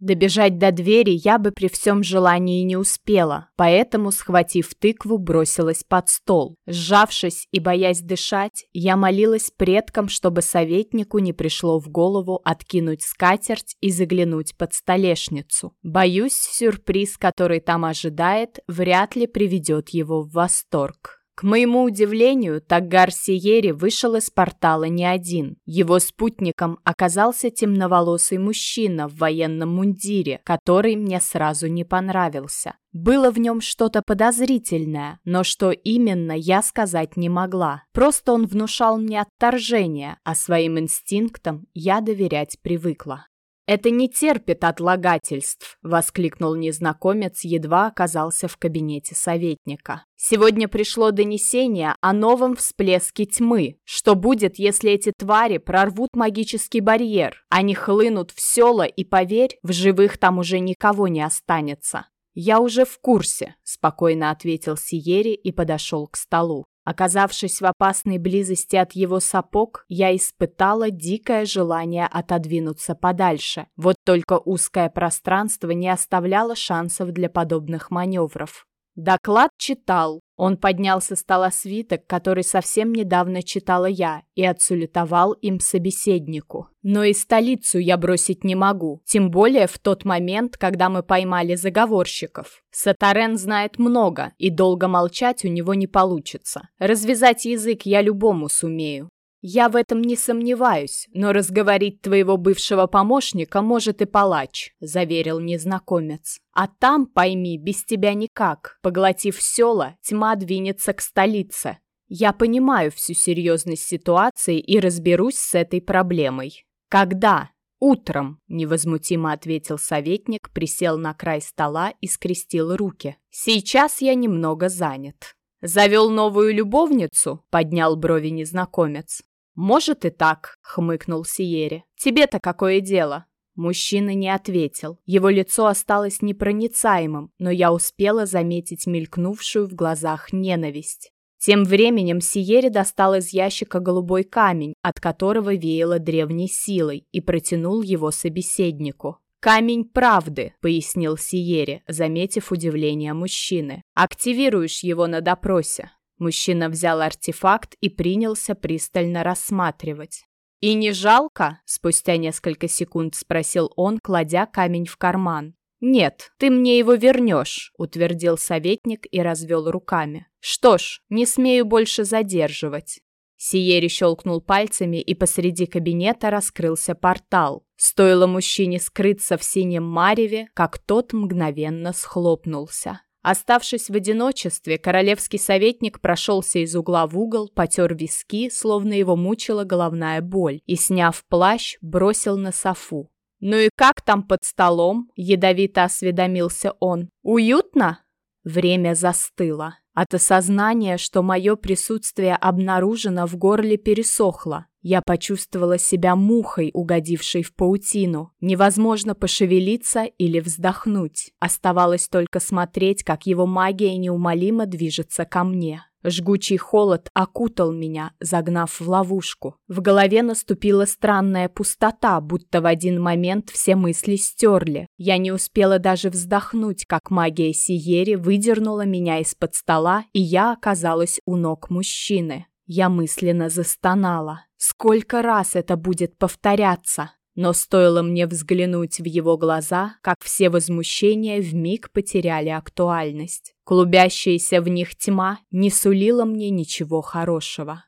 Добежать до двери я бы при всем желании не успела, поэтому, схватив тыкву, бросилась под стол. Сжавшись и боясь дышать, я молилась предкам, чтобы советнику не пришло в голову откинуть скатерть и заглянуть под столешницу. Боюсь, сюрприз, который там ожидает, вряд ли приведет его в восторг. К моему удивлению, Таггар Сиери вышел из портала не один. Его спутником оказался темноволосый мужчина в военном мундире, который мне сразу не понравился. Было в нем что-то подозрительное, но что именно, я сказать не могла. Просто он внушал мне отторжение, а своим инстинктам я доверять привыкла. «Это не терпит отлагательств!» — воскликнул незнакомец, едва оказался в кабинете советника. «Сегодня пришло донесение о новом всплеске тьмы. Что будет, если эти твари прорвут магический барьер? Они хлынут в села, и, поверь, в живых там уже никого не останется». «Я уже в курсе», — спокойно ответил Сиери и подошел к столу. Оказавшись в опасной близости от его сапог, я испытала дикое желание отодвинуться подальше. Вот только узкое пространство не оставляло шансов для подобных маневров. Доклад читал. Он поднял со стола свиток, который совсем недавно читала я, и отсулетовал им собеседнику. Но и столицу я бросить не могу, тем более в тот момент, когда мы поймали заговорщиков. Сатарен знает много, и долго молчать у него не получится. Развязать язык я любому сумею. «Я в этом не сомневаюсь, но разговорить твоего бывшего помощника может и палач», — заверил незнакомец. «А там, пойми, без тебя никак. Поглотив села, тьма двинется к столице. Я понимаю всю серьезность ситуации и разберусь с этой проблемой». «Когда?» «Утром», — невозмутимо ответил советник, присел на край стола и скрестил руки. «Сейчас я немного занят». «Завел новую любовницу?» — поднял брови незнакомец. «Может и так», — хмыкнул Сиери. «Тебе-то какое дело?» Мужчина не ответил. Его лицо осталось непроницаемым, но я успела заметить мелькнувшую в глазах ненависть. Тем временем Сиери достал из ящика голубой камень, от которого веяло древней силой, и протянул его собеседнику. «Камень правды», — пояснил Сиери, заметив удивление мужчины. «Активируешь его на допросе». Мужчина взял артефакт и принялся пристально рассматривать. «И не жалко?» – спустя несколько секунд спросил он, кладя камень в карман. «Нет, ты мне его вернешь», – утвердил советник и развел руками. «Что ж, не смею больше задерживать». Сиери щелкнул пальцами, и посреди кабинета раскрылся портал. Стоило мужчине скрыться в синем мареве, как тот мгновенно схлопнулся. Оставшись в одиночестве, королевский советник прошелся из угла в угол, потер виски, словно его мучила головная боль, и, сняв плащ, бросил на софу. «Ну и как там под столом?» – ядовито осведомился он. «Уютно?» Время застыло. От осознания, что мое присутствие обнаружено, в горле пересохло. Я почувствовала себя мухой, угодившей в паутину. Невозможно пошевелиться или вздохнуть. Оставалось только смотреть, как его магия неумолимо движется ко мне. Жгучий холод окутал меня, загнав в ловушку. В голове наступила странная пустота, будто в один момент все мысли стерли. Я не успела даже вздохнуть, как магия Сиери выдернула меня из-под стола, и я оказалась у ног мужчины. Я мысленно застонала. Сколько раз это будет повторяться? Но стоило мне взглянуть в его глаза, как все возмущения вмиг потеряли актуальность. Клубящаяся в них тьма не сулила мне ничего хорошего.